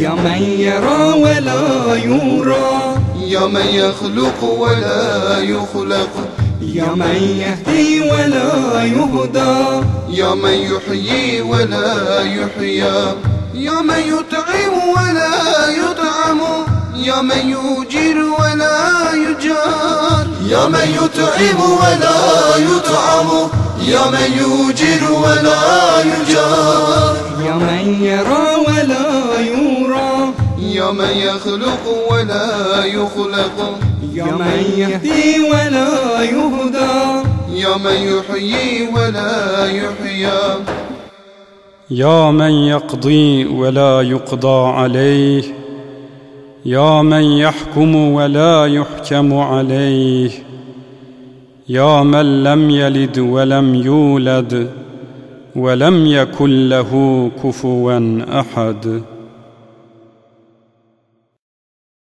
يا من يرى ولا يرى. يا من يخلق ولا يخلق. يا من يهدي ولا يهدى. يا من يحيي ولا يحيى يا من يطعم ولا يطعم. يا من يجير ولا يجار. يا من يطعم ولا يطعم. يا من يجير ولا يجار. يا من يرى من يخلق ولا يخلق. يا من يهدي ولا يهدى. يا من يحيي ولا يحيى يا من يقضي ولا يقضى عليه. يا من يحكم ولا يحكم عليه. يا من لم يلد ولم يولد. ولم يكن له كفوا أحد.